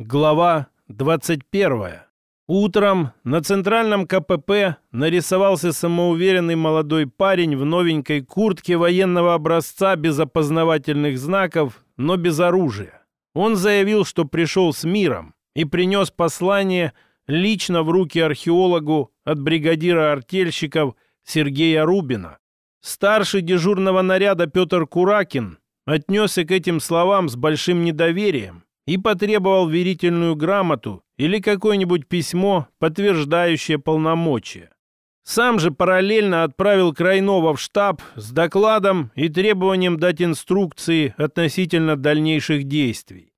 Глава 21. Утром на центральном КПП нарисовался самоуверенный молодой парень в новенькой куртке военного образца без опознавательных знаков, но без оружия. Он заявил, что пришел с миром и принес послание лично в руки археологу от бригадира артельщиков Сергея Рубина. Старший дежурного наряда Петр Куракин отнесся к этим словам с большим недоверием и потребовал верительную грамоту или какое-нибудь письмо, подтверждающее полномочия. Сам же параллельно отправил Крайнова в штаб с докладом и требованием дать инструкции относительно дальнейших действий.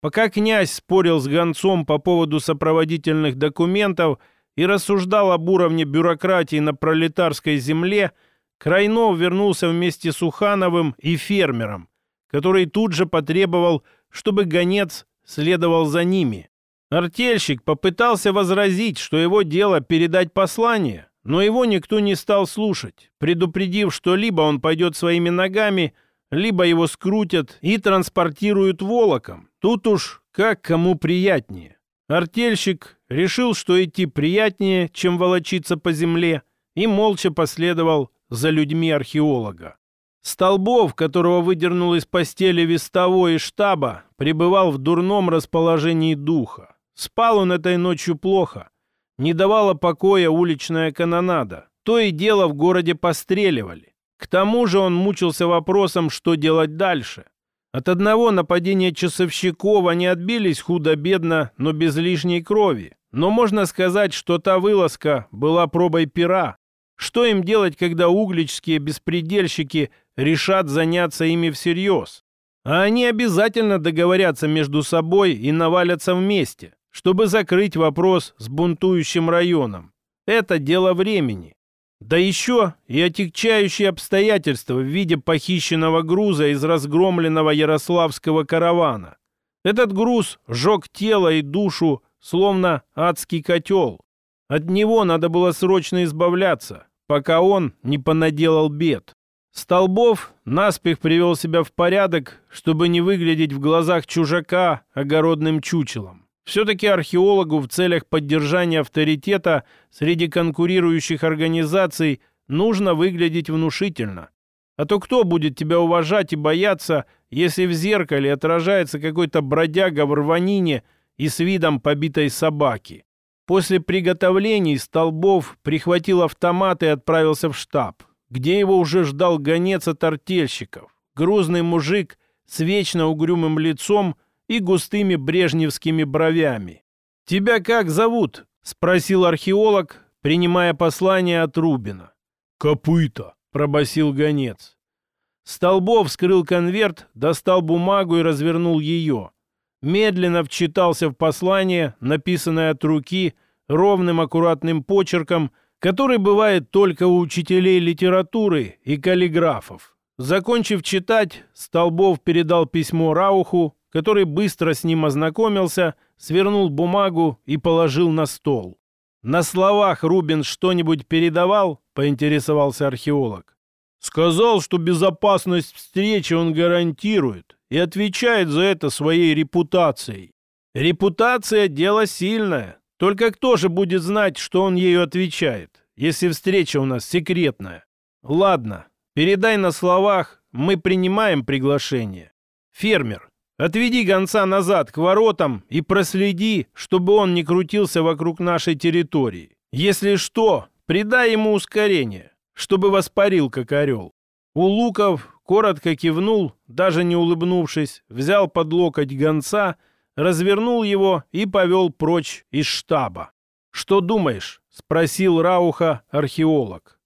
Пока князь спорил с гонцом по поводу сопроводительных документов и рассуждал об уровне бюрократии на пролетарской земле, Крайнов вернулся вместе с Ухановым и фермером, который тут же потребовал чтобы гонец следовал за ними. Артельщик попытался возразить, что его дело передать послание, но его никто не стал слушать, предупредив, что либо он пойдет своими ногами, либо его скрутят и транспортируют волоком. Тут уж как кому приятнее. Артельщик решил, что идти приятнее, чем волочиться по земле, и молча последовал за людьми археолога. Столбов, которого выдернул из постели вестовой штаба, пребывал в дурном расположении духа. Спал он этой ночью плохо. Не давала покоя уличная канонада. То и дело в городе постреливали. К тому же он мучился вопросом, что делать дальше. От одного нападения часовщиков они отбились худо-бедно, но без лишней крови. Но можно сказать, что та вылазка была пробой пера. Что им делать, когда угличские беспредельщики решат заняться ими всерьез. А они обязательно договорятся между собой и навалятся вместе, чтобы закрыть вопрос с бунтующим районом. Это дело времени. Да еще и отягчающие обстоятельства в виде похищенного груза из разгромленного ярославского каравана. Этот груз жег тело и душу, словно адский котел. От него надо было срочно избавляться, пока он не понаделал бед. Столбов наспех привел себя в порядок, чтобы не выглядеть в глазах чужака огородным чучелом. Все-таки археологу в целях поддержания авторитета среди конкурирующих организаций нужно выглядеть внушительно. А то кто будет тебя уважать и бояться, если в зеркале отражается какой-то бродяга в рванине и с видом побитой собаки? После приготовлений Столбов прихватил автомат и отправился в штаб где его уже ждал гонец от артельщиков, грузный мужик с вечно угрюмым лицом и густыми брежневскими бровями. «Тебя как зовут?» — спросил археолог, принимая послание от Рубина. «Копыта», — пробасил гонец. Столбов вскрыл конверт, достал бумагу и развернул ее. Медленно вчитался в послание, написанное от руки, ровным аккуратным почерком который бывает только у учителей литературы и каллиграфов. Закончив читать, Столбов передал письмо Рауху, который быстро с ним ознакомился, свернул бумагу и положил на стол. «На словах Рубин что-нибудь передавал?» — поинтересовался археолог. «Сказал, что безопасность встречи он гарантирует и отвечает за это своей репутацией. Репутация — дело сильное, только кто же будет знать, что он ею отвечает, если встреча у нас секретная? Ладно, передай на словах, мы принимаем приглашение. Фермер, отведи гонца назад к воротам и проследи, чтобы он не крутился вокруг нашей территории. Если что, придай ему ускорение, чтобы воспарил, как орел. Улуков коротко кивнул, даже не улыбнувшись, взял под локоть гонца — развернул его и повел прочь из штаба. «Что думаешь?» — спросил Рауха археолог.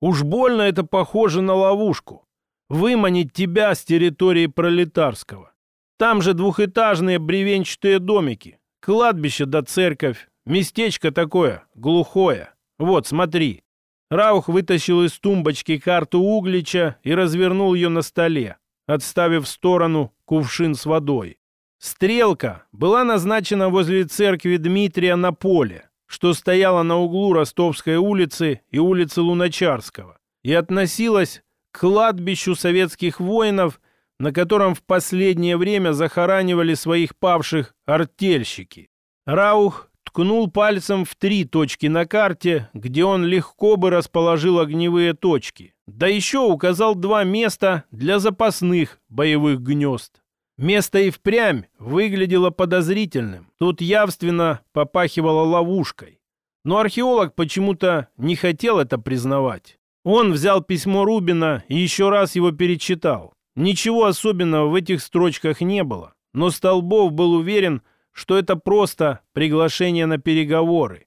«Уж больно это похоже на ловушку. Выманить тебя с территории Пролетарского. Там же двухэтажные бревенчатые домики, кладбище да церковь, местечко такое, глухое. Вот, смотри». Раух вытащил из тумбочки карту Углича и развернул ее на столе, отставив в сторону кувшин с водой. Стрелка была назначена возле церкви Дмитрия на поле, что стояло на углу Ростовской улицы и улицы Луначарского, и относилась к кладбищу советских воинов на котором в последнее время захоранивали своих павших артельщики. Раух ткнул пальцем в три точки на карте, где он легко бы расположил огневые точки. Да еще указал два места для запасных боевых гнезд. Место и впрямь выглядело подозрительным. Тут явственно попахивало ловушкой. Но археолог почему-то не хотел это признавать. Он взял письмо Рубина и еще раз его перечитал. Ничего особенного в этих строчках не было. Но Столбов был уверен, что это просто приглашение на переговоры.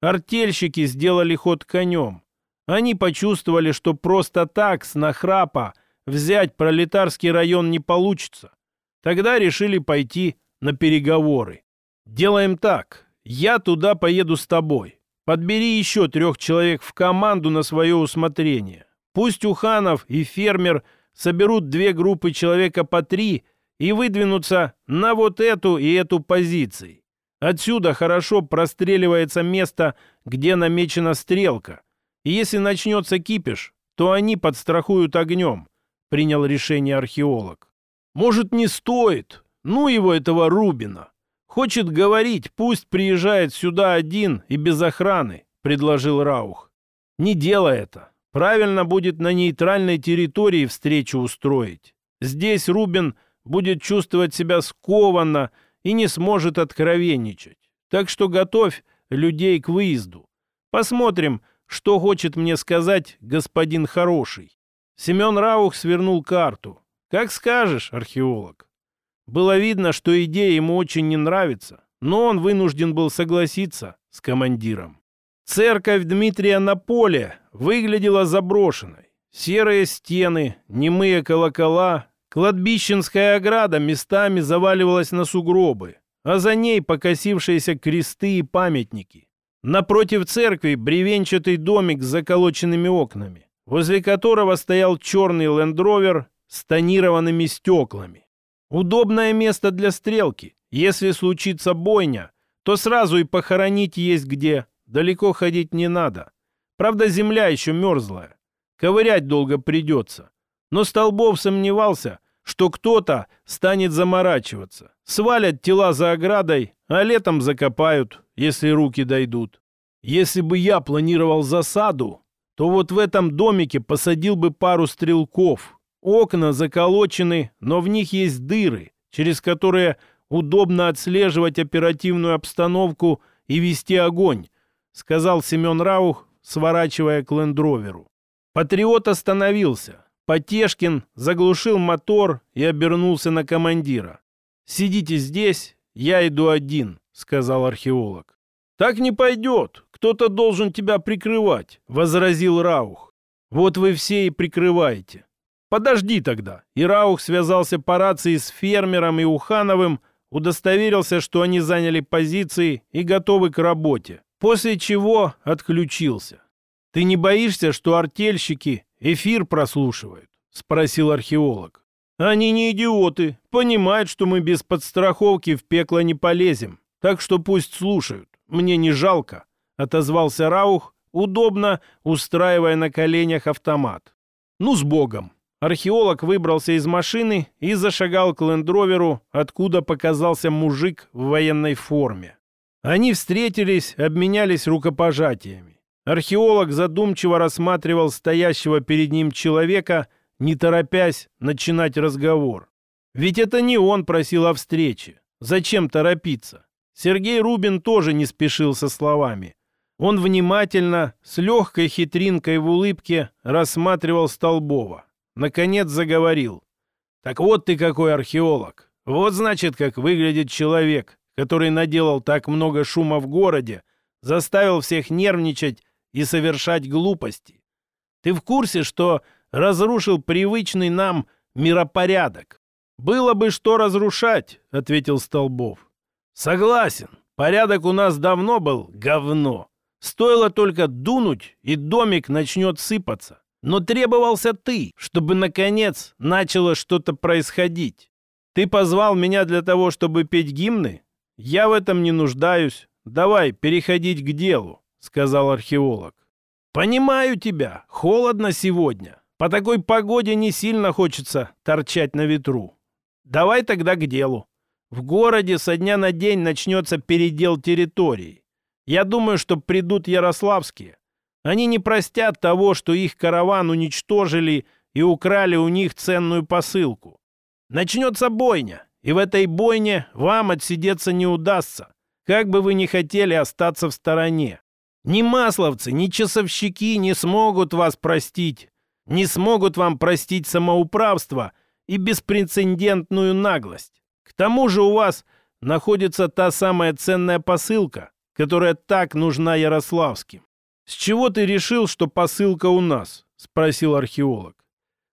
Артельщики сделали ход конем. Они почувствовали, что просто так, с нахрапа, взять пролетарский район не получится. Тогда решили пойти на переговоры. Делаем так. Я туда поеду с тобой. Подбери еще трех человек в команду на свое усмотрение. Пусть Уханов и фермер соберут две группы человека по три – и выдвинуться на вот эту и эту позиции. Отсюда хорошо простреливается место, где намечена стрелка. И если начнется кипиш, то они подстрахуют огнем, принял решение археолог. Может, не стоит? Ну его этого Рубина. Хочет говорить, пусть приезжает сюда один и без охраны, предложил Раух. Не делай это. Правильно будет на нейтральной территории встречу устроить. Здесь Рубин – будет чувствовать себя скованно и не сможет откровенничать. Так что готовь людей к выезду. Посмотрим, что хочет мне сказать господин хороший. Семен Раух свернул карту. Как скажешь, археолог. Было видно, что идея ему очень не нравится, но он вынужден был согласиться с командиром. Церковь Дмитрия на поле выглядела заброшенной. Серые стены, немые колокола, Кладбищенская ограда местами заваливалась на сугробы, а за ней покосившиеся кресты и памятники. Напротив церкви бревенчатый домик с заколоченными окнами, возле которого стоял черный лендровер с тонированными стеклами. Удобное место для стрелки. Если случится бойня, то сразу и похоронить есть где. Далеко ходить не надо. Правда, земля еще мерзлая. Ковырять долго придется. Но Столбов сомневался, что кто-то станет заморачиваться. Свалят тела за оградой, а летом закопают, если руки дойдут. Если бы я планировал засаду, то вот в этом домике посадил бы пару стрелков. Окна заколочены, но в них есть дыры, через которые удобно отслеживать оперативную обстановку и вести огонь, сказал Семен Раух, сворачивая к лендроверу. Патриот остановился. Потешкин заглушил мотор и обернулся на командира. «Сидите здесь, я иду один», — сказал археолог. «Так не пойдет. Кто-то должен тебя прикрывать», — возразил Раух. «Вот вы все и прикрываете». «Подожди тогда». И Раух связался по рации с фермером и Ухановым, удостоверился, что они заняли позиции и готовы к работе, после чего отключился. «Ты не боишься, что артельщики эфир прослушивают?» — спросил археолог. «Они не идиоты, понимают, что мы без подстраховки в пекло не полезем, так что пусть слушают, мне не жалко», — отозвался Раух, удобно устраивая на коленях автомат. «Ну, с Богом!» Археолог выбрался из машины и зашагал к лендроверу, откуда показался мужик в военной форме. Они встретились, обменялись рукопожатиями. Археолог задумчиво рассматривал стоящего перед ним человека, не торопясь начинать разговор. Ведь это не он просил о встрече. Зачем торопиться? Сергей Рубин тоже не спешил со словами. Он внимательно, с легкой хитринкой в улыбке, рассматривал Столбова. Наконец заговорил. «Так вот ты какой археолог. Вот значит, как выглядит человек, который наделал так много шума в городе, заставил всех нервничать и совершать глупости. Ты в курсе, что разрушил привычный нам миропорядок? Было бы что разрушать, ответил Столбов. Согласен, порядок у нас давно был говно. Стоило только дунуть, и домик начнет сыпаться. Но требовался ты, чтобы, наконец, начало что-то происходить. Ты позвал меня для того, чтобы петь гимны? Я в этом не нуждаюсь. Давай переходить к делу. — сказал археолог. «Понимаю тебя. Холодно сегодня. По такой погоде не сильно хочется торчать на ветру. Давай тогда к делу. В городе со дня на день начнется передел территории. Я думаю, что придут ярославские. Они не простят того, что их караван уничтожили и украли у них ценную посылку. Начнется бойня, и в этой бойне вам отсидеться не удастся, как бы вы ни хотели остаться в стороне. Ни масловцы, ни часовщики не смогут вас простить, не смогут вам простить самоуправство и беспрецедентную наглость. К тому же у вас находится та самая ценная посылка, которая так нужна Ярославским. «С чего ты решил, что посылка у нас?» — спросил археолог.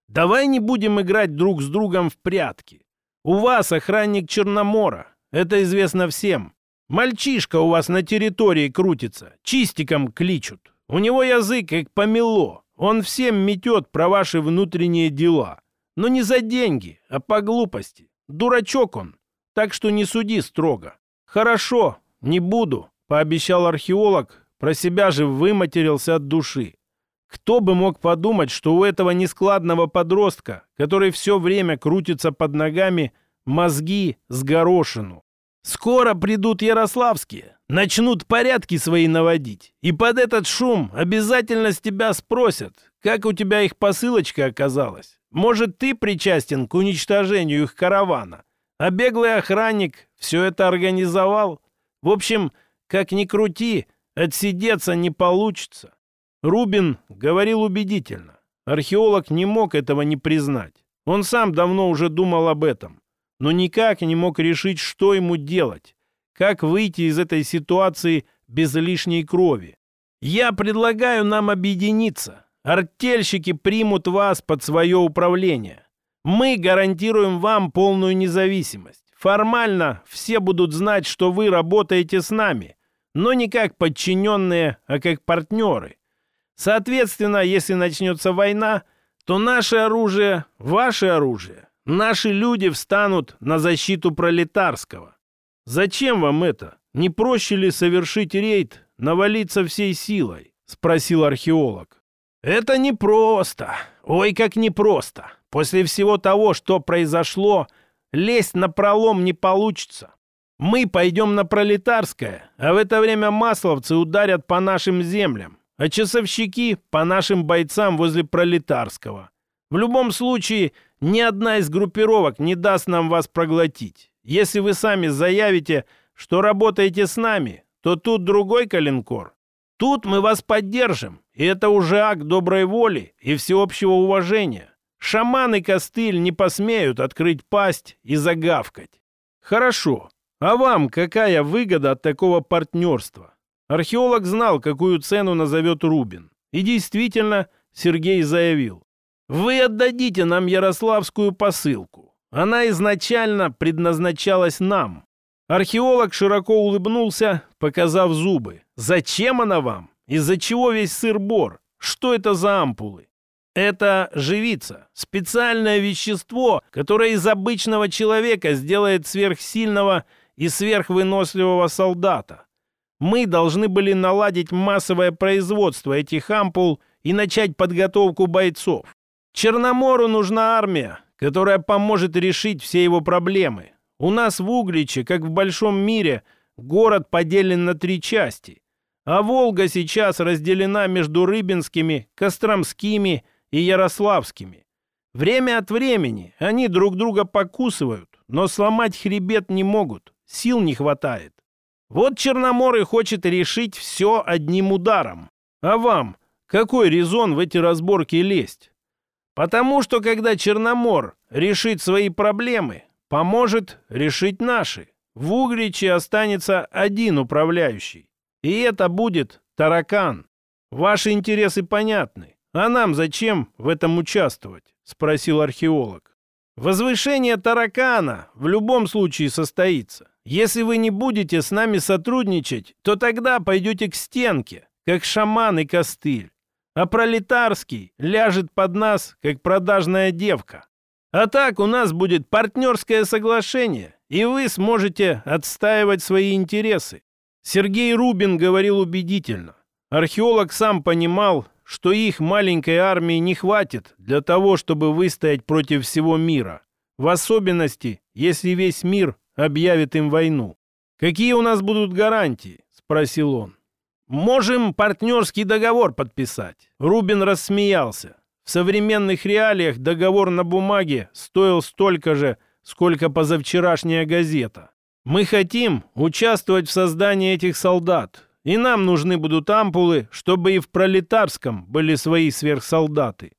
«Давай не будем играть друг с другом в прятки. У вас охранник Черномора. Это известно всем. Мальчишка у вас на территории крутится, чистиком кличут. У него язык как помело. Он всем метет про ваши внутренние дела. Но не за деньги, а по глупости. Дурачок он. Так что не суди строго. Хорошо, не буду, пообещал археолог, про себя же выматерился от души. Кто бы мог подумать, что у этого нескладного подростка, который все время крутится под ногами, мозги с горошину. Скоро придут ярославские, начнут порядки свои наводить. И под этот шум обязательно с тебя спросят, как у тебя их посылочка оказалась. Может, ты причастен к уничтожению их каравана, а беглый охранник все это организовал? В общем, как ни крути, отсидеться не получится. Рубин говорил убедительно. Археолог не мог этого не признать. Он сам давно уже думал об этом, но никак не мог решить, что ему делать, как выйти из этой ситуации без лишней крови. «Я предлагаю нам объединиться. Артельщики примут вас под свое управление. Мы гарантируем вам полную независимость. Формально все будут знать, что вы работаете с нами, но не как подчиненные, а как партнеры. Соответственно, если начнется война, то наше оружие – ваше оружие. Наши люди встанут на защиту пролетарского. Зачем вам это? Не проще ли совершить рейд, навалиться всей силой? Спросил археолог. Это непросто. Ой, как непросто. После всего того, что произошло, лезть на пролом не получится. Мы пойдем на пролетарское, а в это время масловцы ударят по нашим землям а часовщики по нашим бойцам возле Пролетарского. В любом случае, ни одна из группировок не даст нам вас проглотить. Если вы сами заявите, что работаете с нами, то тут другой калинкор. Тут мы вас поддержим, и это уже акт доброй воли и всеобщего уважения. Шаман и костыль не посмеют открыть пасть и загавкать. Хорошо. А вам какая выгода от такого партнерства? Археолог знал, какую цену назовет Рубин. И действительно, Сергей заявил. «Вы отдадите нам ярославскую посылку. Она изначально предназначалась нам». Археолог широко улыбнулся, показав зубы. «Зачем она вам? Из-за чего весь сыр-бор? Что это за ампулы?» Это живица, специальное вещество, которое из обычного человека сделает сверхсильного и сверхвыносливого солдата. Мы должны были наладить массовое производство этих ампул и начать подготовку бойцов. Черномору нужна армия, которая поможет решить все его проблемы. У нас в Угличе, как в большом мире, город поделен на три части. А Волга сейчас разделена между Рыбинскими, Костромскими и Ярославскими. Время от времени они друг друга покусывают, но сломать хребет не могут, сил не хватает. Вот Черномор и хочет решить все одним ударом. А вам какой резон в эти разборки лезть? Потому что когда Черномор решит свои проблемы, поможет решить наши. В Угриче останется один управляющий. И это будет таракан. Ваши интересы понятны. А нам зачем в этом участвовать? Спросил археолог. Возвышение таракана в любом случае состоится. Если вы не будете с нами сотрудничать, то тогда пойдете к стенке, как шаман и костыль. А пролетарский ляжет под нас, как продажная девка. А так у нас будет партнерское соглашение, и вы сможете отстаивать свои интересы. Сергей Рубин говорил убедительно. Археолог сам понимал, что их маленькой армии не хватит для того, чтобы выстоять против всего мира. В особенности, если весь мир объявит им войну. «Какие у нас будут гарантии?» – спросил он. «Можем партнерский договор подписать». Рубин рассмеялся. В современных реалиях договор на бумаге стоил столько же, сколько позавчерашняя газета. Мы хотим участвовать в создании этих солдат, и нам нужны будут ампулы, чтобы и в пролетарском были свои сверхсолдаты.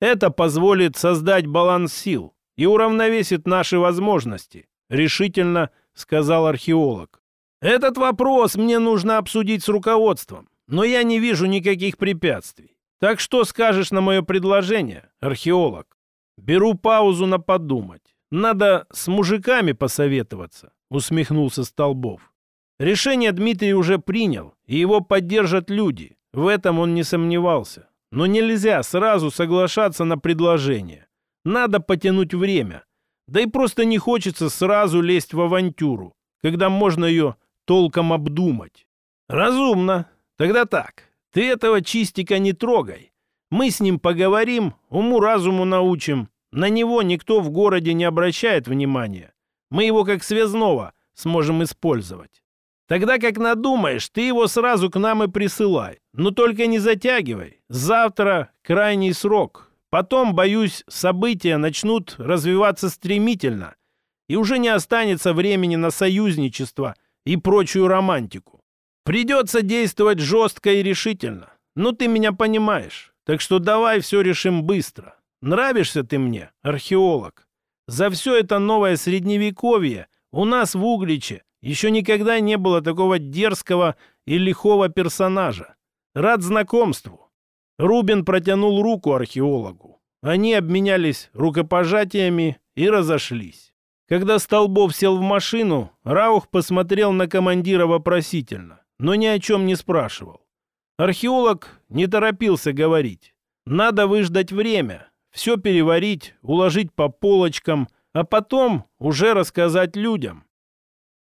Это позволит создать баланс сил и уравновесит наши возможности, решительно сказал археолог. Этот вопрос мне нужно обсудить с руководством, но я не вижу никаких препятствий. Так что скажешь на мое предложение, археолог? Беру паузу на подумать. Надо с мужиками посоветоваться, усмехнулся Столбов. Решение Дмитрий уже принял, и его поддержат люди. В этом он не сомневался. Но нельзя сразу соглашаться на предложение. Надо потянуть время. Да и просто не хочется сразу лезть в авантюру, когда можно ее толком обдумать. Разумно. Тогда так. Ты этого чистика не трогай. Мы с ним поговорим, уму-разуму научим. На него никто в городе не обращает внимания. Мы его как связного сможем использовать. Тогда как надумаешь, ты его сразу к нам и присылай. Но только не затягивай. Завтра крайний срок. Потом, боюсь, события начнут развиваться стремительно. И уже не останется времени на союзничество и прочую романтику. Придется действовать жестко и решительно. Ну, ты меня понимаешь. Так что давай все решим быстро. Нравишься ты мне, археолог. За все это новое средневековье у нас в Угличе еще никогда не было такого дерзкого и лихого персонажа. Рад знакомству. Рубин протянул руку археологу. Они обменялись рукопожатиями и разошлись. Когда Столбов сел в машину, Раух посмотрел на командира вопросительно, но ни о чем не спрашивал. Археолог не торопился говорить. Надо выждать время, все переварить, уложить по полочкам, а потом уже рассказать людям.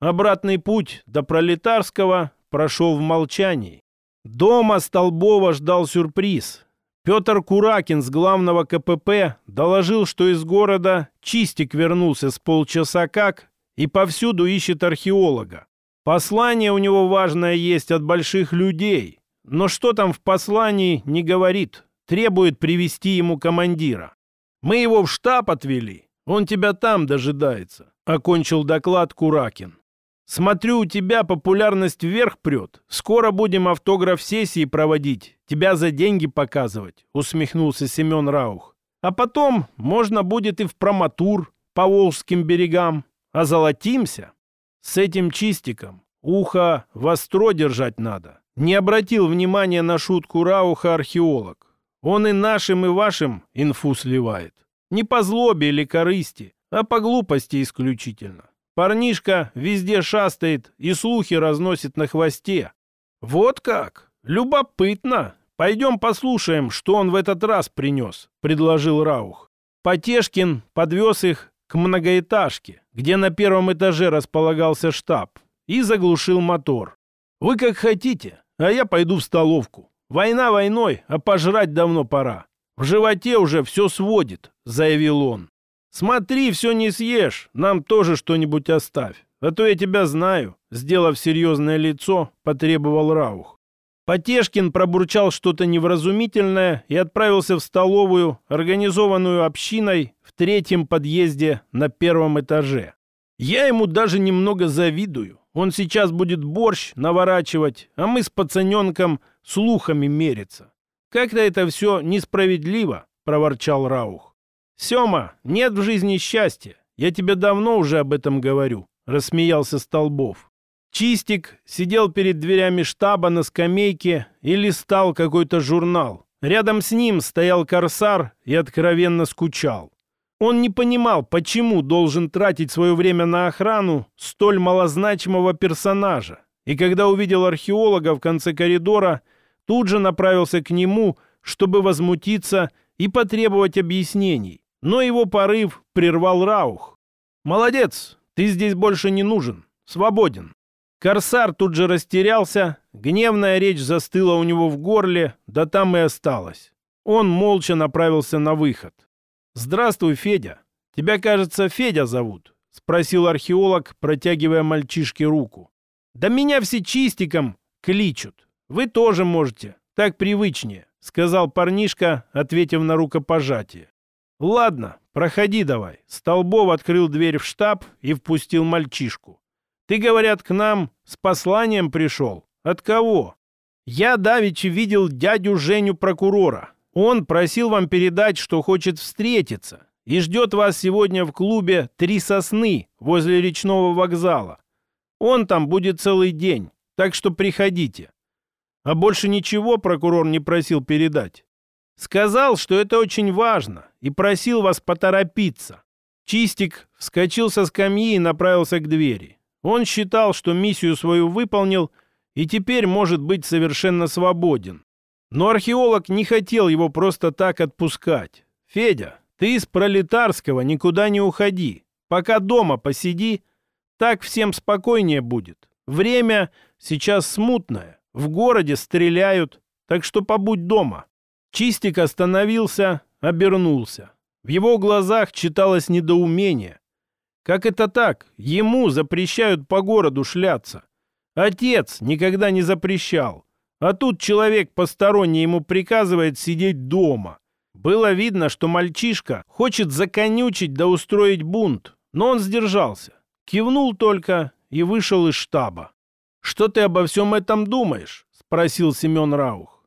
Обратный путь до Пролетарского прошел в молчании. Дома Столбова ждал сюрприз. Петр Куракин с главного КПП доложил, что из города Чистик вернулся с полчаса как и повсюду ищет археолога. Послание у него важное есть от больших людей, но что там в послании не говорит, требует привести ему командира. Мы его в штаб отвели, он тебя там дожидается, окончил доклад Куракин. Смотрю, у тебя популярность вверх прет. Скоро будем автограф-сессии проводить, тебя за деньги показывать», — усмехнулся Семен Раух. «А потом можно будет и в проматур по Волжским берегам. А золотимся. С этим чистиком ухо востро держать надо». Не обратил внимания на шутку Рауха археолог. Он и нашим, и вашим инфу сливает. Не по злобе или корысти, а по глупости исключительно. Парнишка везде шастает и слухи разносит на хвосте. Вот как? Любопытно. Пойдем послушаем, что он в этот раз принес, предложил Раух. Потешкин подвез их к многоэтажке, где на первом этаже располагался штаб, и заглушил мотор. «Вы как хотите, а я пойду в столовку. Война войной, а пожрать давно пора. В животе уже все сводит», — заявил он. «Смотри, все не съешь, нам тоже что-нибудь оставь, а то я тебя знаю», сделав серьезное лицо, потребовал Раух. Потешкин пробурчал что-то невразумительное и отправился в столовую, организованную общиной в третьем подъезде на первом этаже. Я ему даже немного завидую. Он сейчас будет борщ наворачивать, а мы с пацаненком слухами мериться. Как-то это все несправедливо, проворчал Раух. «Сема, нет в жизни счастья. Я тебе давно уже об этом говорю», — рассмеялся Столбов. Чистик сидел перед дверями штаба на скамейке и листал какой-то журнал. Рядом с ним стоял корсар и откровенно скучал. Он не понимал, почему должен тратить свое время на охрану столь малозначимого персонажа. И когда увидел археолога в конце коридора, тут же направился к нему, чтобы возмутиться и потребовать объяснений. Но его порыв прервал Раух. «Молодец, ты здесь больше не нужен. Свободен». Корсар тут же растерялся, гневная речь застыла у него в горле, да там и осталась. Он молча направился на выход. «Здравствуй, Федя. Тебя, кажется, Федя зовут?» — спросил археолог, протягивая мальчишке руку. «Да меня все чистиком кличут. Вы тоже можете. Так привычнее», — сказал парнишка, ответив на рукопожатие. «Ладно, проходи давай». Столбов открыл дверь в штаб и впустил мальчишку. «Ты, говорят, к нам с посланием пришел. От кого?» «Я давеча видел дядю Женю прокурора. Он просил вам передать, что хочет встретиться, и ждет вас сегодня в клубе «Три сосны» возле речного вокзала. Он там будет целый день, так что приходите. А больше ничего прокурор не просил передать. Сказал, что это очень важно, и просил вас поторопиться. Чистик вскочил со скамьи и направился к двери. Он считал, что миссию свою выполнил и теперь может быть совершенно свободен. Но археолог не хотел его просто так отпускать. «Федя, ты из пролетарского никуда не уходи. Пока дома посиди, так всем спокойнее будет. Время сейчас смутное. В городе стреляют, так что побудь дома». Чистик остановился, обернулся. В его глазах читалось недоумение. Как это так? Ему запрещают по городу шляться. Отец никогда не запрещал. А тут человек посторонний ему приказывает сидеть дома. Было видно, что мальчишка хочет законючить да устроить бунт, но он сдержался. Кивнул только и вышел из штаба. «Что ты обо всем этом думаешь?» — спросил Семен Раух.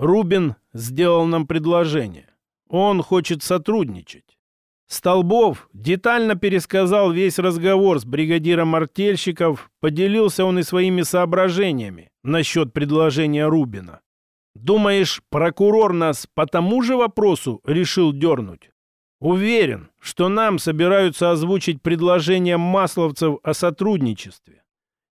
Рубин сделал нам предложение. Он хочет сотрудничать. Столбов детально пересказал весь разговор с бригадиром артельщиков, поделился он и своими соображениями насчет предложения Рубина. «Думаешь, прокурор нас по тому же вопросу решил дернуть?» «Уверен, что нам собираются озвучить предложение масловцев о сотрудничестве.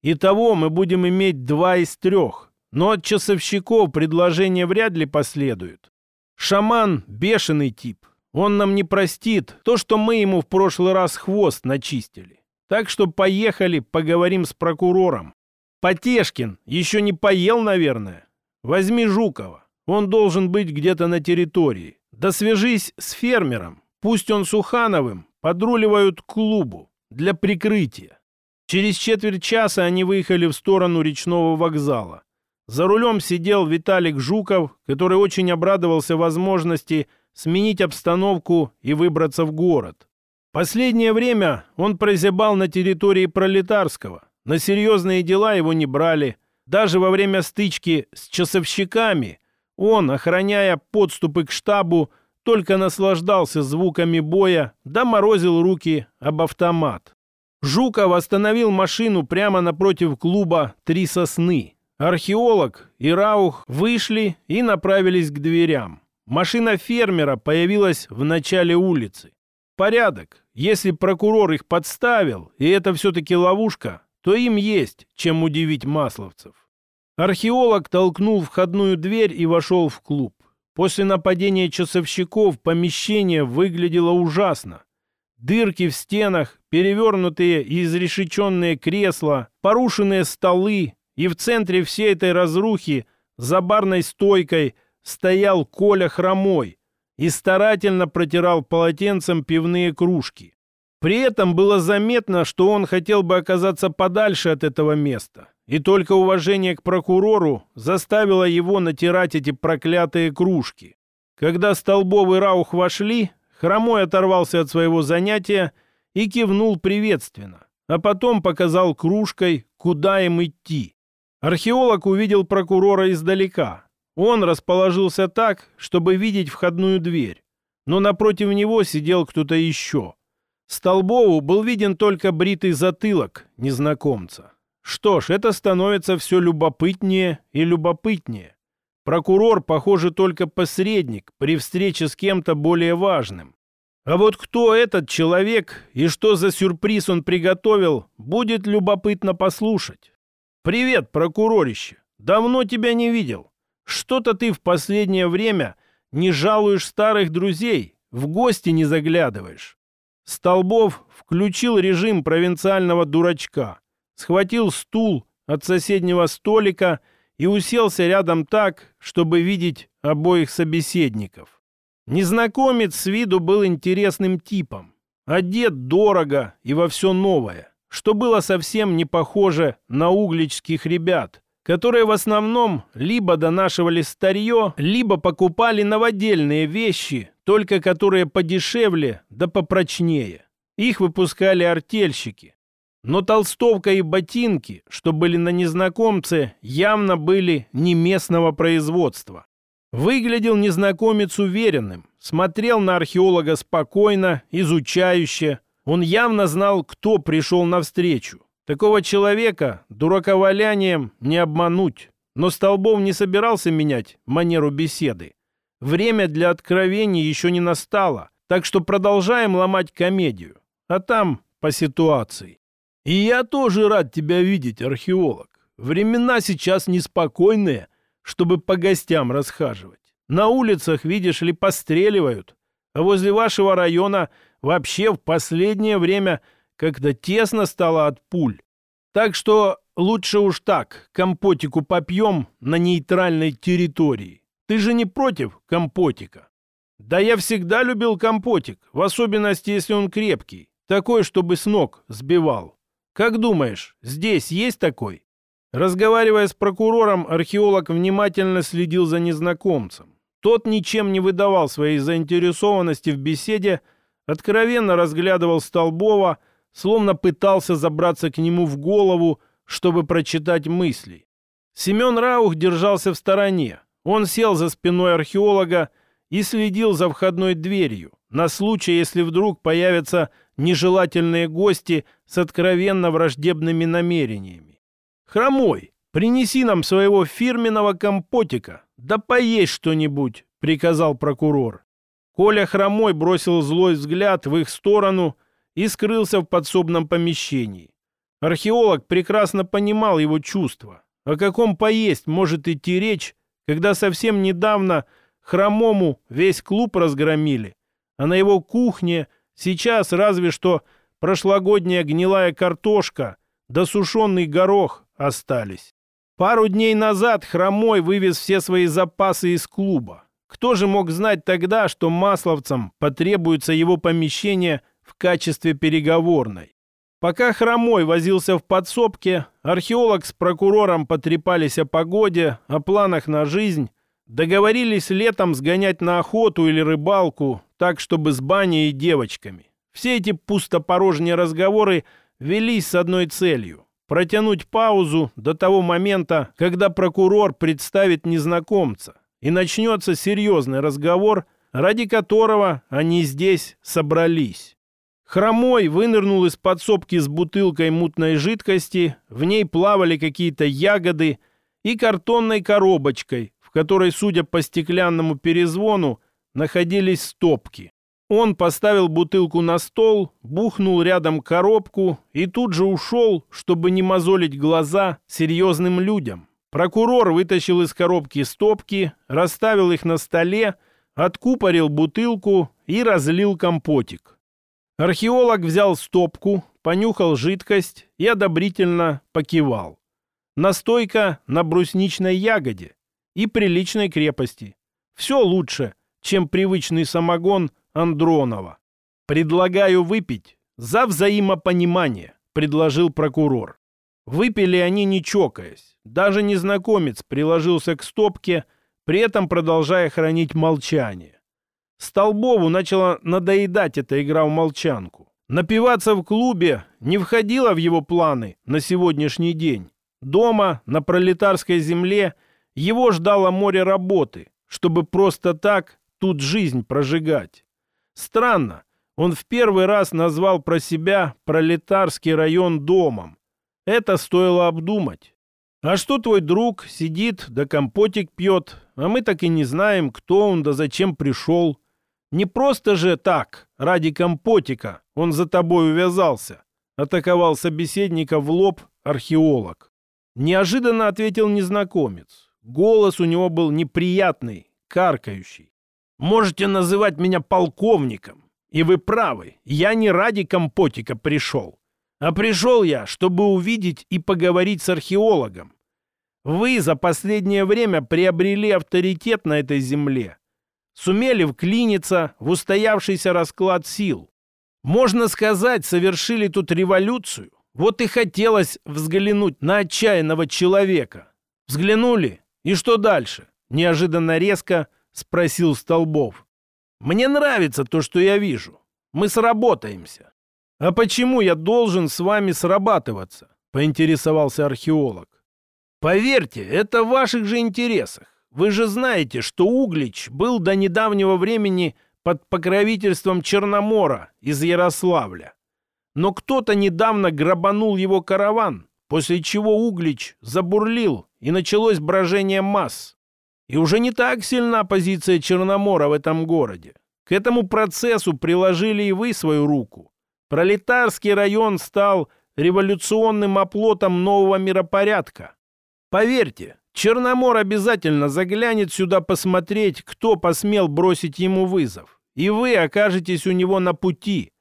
Итого мы будем иметь два из трех, но от часовщиков предложение вряд ли последует. Шаман – бешеный тип, он нам не простит то, что мы ему в прошлый раз хвост начистили. Так что поехали, поговорим с прокурором. Потешкин еще не поел, наверное. Возьми Жукова. Он должен быть где-то на территории. Да свяжись с фермером. Пусть он с Ухановым подруливают к клубу для прикрытия. Через четверть часа они выехали в сторону речного вокзала. За рулем сидел Виталик Жуков, который очень обрадовался возможности сменить обстановку и выбраться в город. Последнее время он прозябал на территории Пролетарского. На серьезные дела его не брали. Даже во время стычки с часовщиками он, охраняя подступы к штабу, только наслаждался звуками боя, да морозил руки об автомат. Жуков остановил машину прямо напротив клуба «Три сосны». Археолог и Раух вышли и направились к дверям. Машина фермера появилась в начале улицы. Порядок. Если прокурор их подставил, и это все-таки ловушка, то им есть чем удивить масловцев. Археолог толкнул входную дверь и вошел в клуб. После нападения часовщиков помещение выглядело ужасно. Дырки в стенах, перевернутые и изрешеченные кресла, порушенные столы, и в центре всей этой разрухи за барной стойкой – стоял Коля хромой и старательно протирал полотенцем пивные кружки. При этом было заметно, что он хотел бы оказаться подальше от этого места, и только уважение к прокурору заставило его натирать эти проклятые кружки. Когда Столбов и Раух вошли, Хромой оторвался от своего занятия и кивнул приветственно, а потом показал кружкой, куда им идти. Археолог увидел прокурора издалека, он расположился так, чтобы видеть входную дверь, но напротив него сидел кто-то еще. Столбову был виден только бритый затылок незнакомца. Что ж, это становится все любопытнее и любопытнее. Прокурор, похоже, только посредник при встрече с кем-то более важным. А вот кто этот человек и что за сюрприз он приготовил, будет любопытно послушать. «Привет, прокурорище! Давно тебя не видел. Что-то ты в последнее время не жалуешь старых друзей, в гости не заглядываешь. Столбов включил режим провинциального дурачка, схватил стул, от соседнего столика и уселся рядом так, чтобы видеть обоих собеседников. Незнакомец с виду был интересным типом. Одет дорого и во все новое, что было совсем не похоже на угличских ребят, которые в основном либо донашивали старье, либо покупали новодельные вещи, только которые подешевле да попрочнее. Их выпускали артельщики. Но толстовка и ботинки, что были на незнакомце, явно были не местного производства. Выглядел незнакомец уверенным, смотрел на археолога спокойно, изучающе. Он явно знал, кто пришел навстречу. Такого человека дураковалянием не обмануть. Но Столбов не собирался менять манеру беседы. Время для откровений еще не настало, так что продолжаем ломать комедию. А там по ситуации. И я тоже рад тебя видеть, археолог. Времена сейчас неспокойные, чтобы по гостям расхаживать. На улицах, видишь ли, постреливают. А возле вашего района вообще в последнее время как-то тесно стало от пуль. Так что лучше уж так, компотику попьем на нейтральной территории. Ты же не против компотика? Да я всегда любил компотик, в особенности, если он крепкий. Такой, чтобы с ног сбивал. Как думаешь, здесь есть такой? Разговаривая с прокурором, археолог внимательно следил за незнакомцем. Тот ничем не выдавал своей заинтересованности в беседе, откровенно разглядывал Столбова, словно пытался забраться к нему в голову, чтобы прочитать мысли. Семен Раух держался в стороне. Он сел за спиной археолога и следил за входной дверью, на случай, если вдруг появятся нежелательные гости с откровенно враждебными намерениями. «Хромой, принеси нам своего фирменного компотика, да поесть что-нибудь», — приказал прокурор. Коля Хромой бросил злой взгляд в их сторону и скрылся в подсобном помещении. Археолог прекрасно понимал его чувства. О каком поесть может идти речь, когда совсем недавно Хромому весь клуб разгромили, а на его кухне сейчас разве что прошлогодняя гнилая картошка да сушеный горох остались. Пару дней назад Хромой вывез все свои запасы из клуба. Кто же мог знать тогда, что масловцам потребуется его помещение в качестве переговорной? Пока Хромой возился в подсобке, археолог с прокурором потрепались о погоде, о планах на жизнь, договорились летом сгонять на охоту или рыбалку, так, чтобы с баней и девочками. Все эти пустопорожние разговоры велись с одной целью протянуть паузу до того момента, когда прокурор представит незнакомца, и начнется серьезный разговор, ради которого они здесь собрались. Хромой вынырнул из подсобки с бутылкой мутной жидкости, в ней плавали какие-то ягоды и картонной коробочкой, в которой, судя по стеклянному перезвону, находились стопки. Он поставил бутылку на стол, бухнул рядом коробку и тут же ушел, чтобы не мозолить глаза серьезным людям. Прокурор вытащил из коробки стопки, расставил их на столе, откупорил бутылку и разлил компотик. Археолог взял стопку, понюхал жидкость и одобрительно покивал. Настойка на брусничной ягоде и приличной крепости. Все лучше, чем привычный самогон Андронова. «Предлагаю выпить за взаимопонимание», — предложил прокурор. Выпили они не чокаясь. Даже незнакомец приложился к стопке, при этом продолжая хранить молчание. Столбову начала надоедать эта игра в молчанку. Напиваться в клубе не входило в его планы на сегодняшний день. Дома, на пролетарской земле, его ждало море работы, чтобы просто так тут жизнь прожигать. Странно, он в первый раз назвал про себя пролетарский район домом. Это стоило обдумать. А что твой друг сидит да компотик пьет, а мы так и не знаем, кто он да зачем пришел. Не просто же так, ради компотика, он за тобой увязался, атаковал собеседника в лоб археолог. Неожиданно ответил незнакомец. Голос у него был неприятный, каркающий. Можете называть меня полковником. И вы правы, я не ради компотика пришел. А пришел я, чтобы увидеть и поговорить с археологом. Вы за последнее время приобрели авторитет на этой земле. Сумели вклиниться в устоявшийся расклад сил. Можно сказать, совершили тут революцию. Вот и хотелось взглянуть на отчаянного человека. Взглянули? И что дальше? Неожиданно резко спросил Столбов. Мне нравится то, что я вижу. Мы сработаемся. А почему я должен с вами срабатываться? Поинтересовался археолог. Поверьте, это в ваших же интересах. Вы же знаете, что Углич был до недавнего времени под покровительством Черномора из Ярославля. Но кто-то недавно грабанул его караван, после чего Углич забурлил, и началось брожение масс. И уже не так сильна позиция Черномора в этом городе. К этому процессу приложили и вы свою руку. Пролетарский район стал революционным оплотом нового миропорядка. Поверьте, Черномор обязательно заглянет сюда посмотреть, кто посмел бросить ему вызов. И вы окажетесь у него на пути.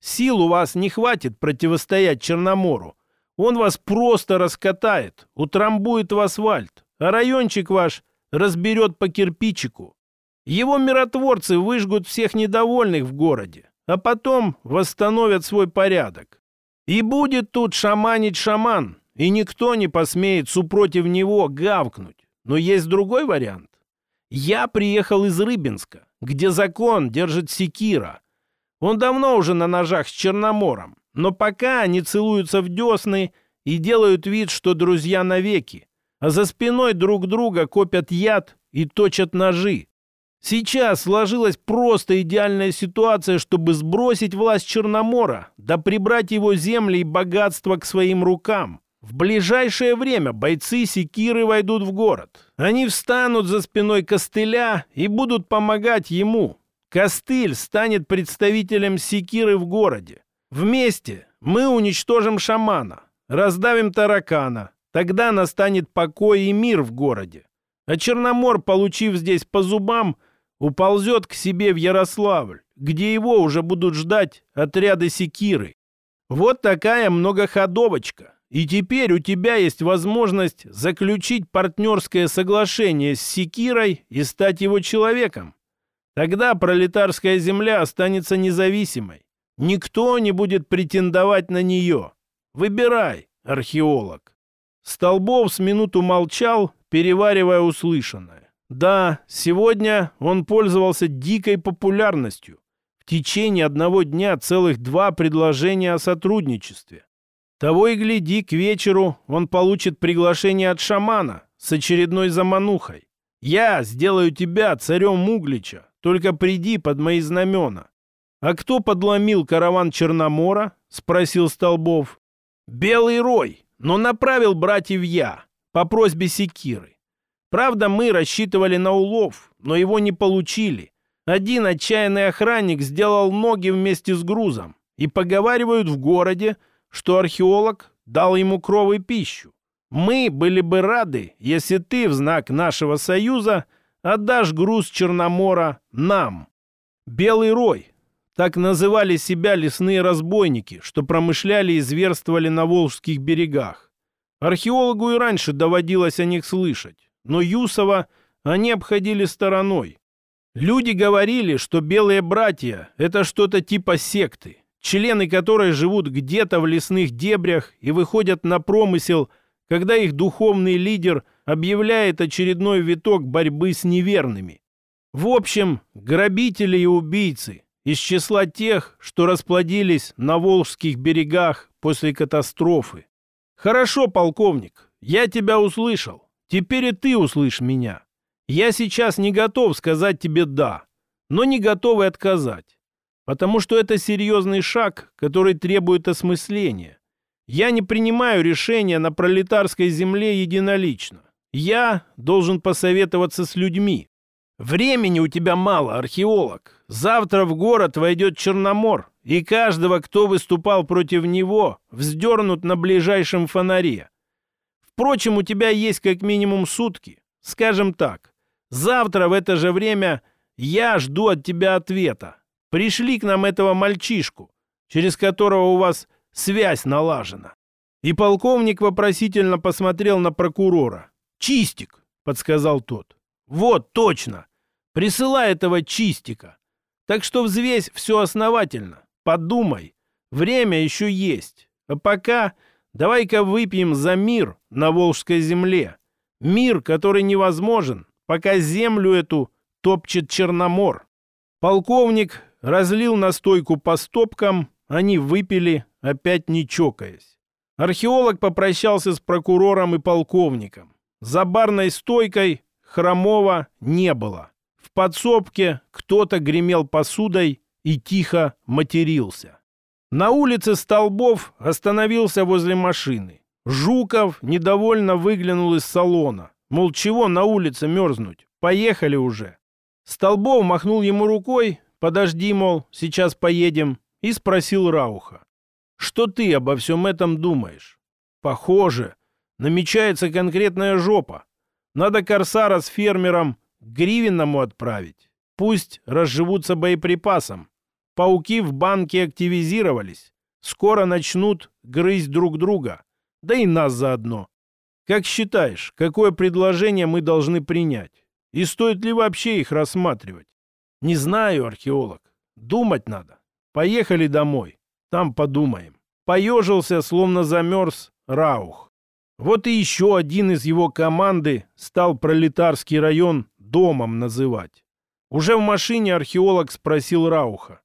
Сил у вас не хватит противостоять Черномору. Он вас просто раскатает, утрамбует в асфальт, а райончик ваш разберет по кирпичику. Его миротворцы выжгут всех недовольных в городе, а потом восстановят свой порядок. И будет тут шаманить шаман, и никто не посмеет супротив него гавкнуть. Но есть другой вариант. Я приехал из Рыбинска, где закон держит секира, он давно уже на ножах с Черномором, но пока они целуются в десны и делают вид, что друзья навеки, а за спиной друг друга копят яд и точат ножи. Сейчас сложилась просто идеальная ситуация, чтобы сбросить власть Черномора, да прибрать его земли и богатство к своим рукам. В ближайшее время бойцы Секиры войдут в город. Они встанут за спиной костыля и будут помогать ему, Костыль станет представителем секиры в городе. Вместе мы уничтожим шамана, раздавим таракана. Тогда настанет покой и мир в городе. А Черномор, получив здесь по зубам, уползет к себе в Ярославль, где его уже будут ждать отряды секиры. Вот такая многоходовочка. И теперь у тебя есть возможность заключить партнерское соглашение с Секирой и стать его человеком. Тогда пролетарская земля останется независимой. Никто не будет претендовать на нее. Выбирай, археолог. Столбов с минуту молчал, переваривая услышанное. Да, сегодня он пользовался дикой популярностью. В течение одного дня целых два предложения о сотрудничестве. Того и гляди, к вечеру он получит приглашение от шамана с очередной заманухой. Я сделаю тебя царем Углича, только приди под мои знамена. А кто подломил караван Черномора? Спросил Столбов. Белый Рой, но направил братьев я, по просьбе Секиры. Правда, мы рассчитывали на улов, но его не получили. Один отчаянный охранник сделал ноги вместе с грузом. И поговаривают в городе, что археолог дал ему кров и пищу. Мы были бы рады, если ты в знак нашего союза отдашь груз Черномора нам. Белый рой. Так называли себя лесные разбойники, что промышляли и зверствовали на Волжских берегах. Археологу и раньше доводилось о них слышать, но Юсова они обходили стороной. Люди говорили, что белые братья – это что-то типа секты, члены которой живут где-то в лесных дебрях и выходят на промысел, когда их духовный лидер объявляет очередной виток борьбы с неверными. В общем, грабители и убийцы из числа тех, что расплодились на Волжских берегах после катастрофы. Хорошо, полковник, я тебя услышал. Теперь и ты услышь меня. Я сейчас не готов сказать тебе «да», но не готов и отказать. Потому что это серьезный шаг, который требует осмысления. Я не принимаю решения на пролетарской земле единолично. Я должен посоветоваться с людьми. Времени у тебя мало, археолог. Завтра в город войдет Черномор, и каждого, кто выступал против него, вздернут на ближайшем фонаре. Впрочем, у тебя есть как минимум сутки. Скажем так, завтра в это же время я жду от тебя ответа. Пришли к нам этого мальчишку, через которого у вас связь налажена. И полковник вопросительно посмотрел на прокурора. «Чистик», — подсказал тот. «Вот, точно. Присылай этого чистика. Так что взвесь все основательно. Подумай. Время еще есть. А пока давай-ка выпьем за мир на Волжской земле. Мир, который невозможен, пока землю эту топчет Черномор. Полковник разлил настойку по стопкам, они выпили, опять не чокаясь. Археолог попрощался с прокурором и полковником. За барной стойкой Хромова не было. В подсобке кто-то гремел посудой и тихо матерился. На улице Столбов остановился возле машины. Жуков недовольно выглянул из салона. Мол, чего на улице мерзнуть? Поехали уже. Столбов махнул ему рукой. Подожди, мол, сейчас поедем. И спросил Рауха. Что ты обо всем этом думаешь? Похоже, намечается конкретная жопа. Надо Корсара с фермером к Гривенному отправить. Пусть разживутся боеприпасом. Пауки в банке активизировались. Скоро начнут грызть друг друга. Да и нас заодно. Как считаешь, какое предложение мы должны принять? И стоит ли вообще их рассматривать? Не знаю, археолог. Думать надо. Поехали домой. Там подумаем. Поежился, словно замерз, Раух. Вот и еще один из его команды стал пролетарский район домом называть. Уже в машине археолог спросил Рауха.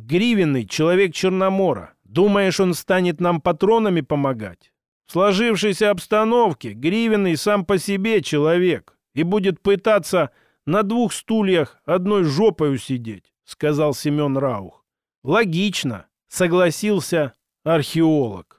Гривенный человек Черномора. Думаешь, он станет нам патронами помогать? В сложившейся обстановке Гривенный сам по себе человек и будет пытаться на двух стульях одной жопой усидеть, сказал Семен Раух. Логично, согласился археолог.